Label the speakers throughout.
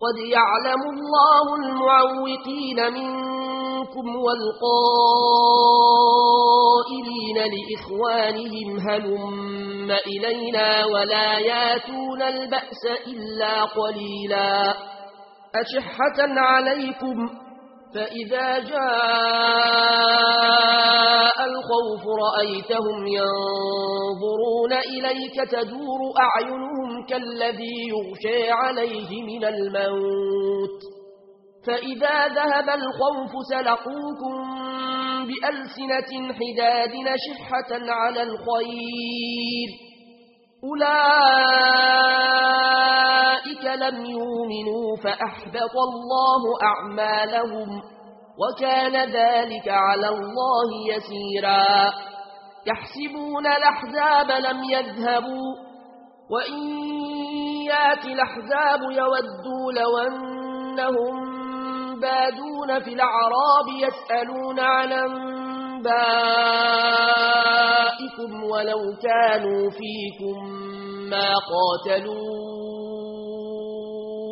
Speaker 1: قد يعلم الله المعوقين منكم والقائلين لإخوانهم هلم إلينا ولا ياتون البأس إلا قليلا. أشحة عليكم فإذا جاء الخوف رأيتهم ينظرون إليك تدور أعينهم كالذي يغشي عليه من الموت فإذا ذهب الخوف سلقوكم بألسنة حداد شحة على الخير أولئك لم يؤمنوا فأحبط الله أعمالهم وكان ذلك على الله يسيرا يحسبون الأحزاب لم يذهبوا وإن يات الأحزاب يودوا لو أنهم بادون في الأعراب يسألون عن أنبائكم ولو كانوا فيكم ما قاتلوا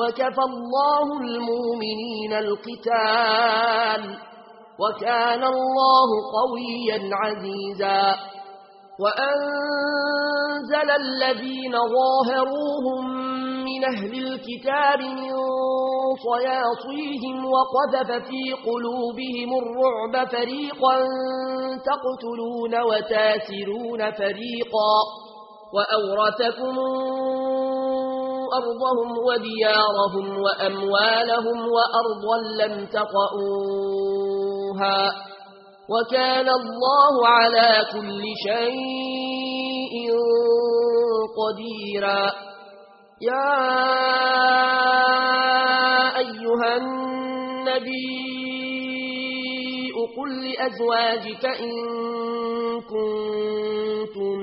Speaker 1: وكفى الله المؤمنين القتال وكان الله قويا عزيزا وأنزل الذين ظاهروهم من أهل الكتاب من صياصيهم وقذف في قلوبهم الرعب فريقا تقتلون وتاسرون فريقا وأورثكم أرضهم وديارهم وأموالهم وأرضا لم تقعوها وكان الله على كل شيء قديرا يا أيها النبي قل لأزواجك إن كنتن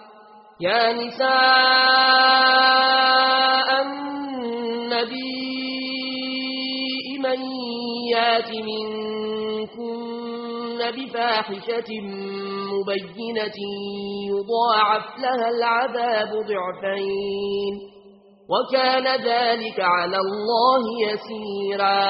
Speaker 1: يا نساء النبي، من يات منكن بفاحشة مبينة يضاعف لها العذاب ضعفين، وكان ذلك على الله يسيرا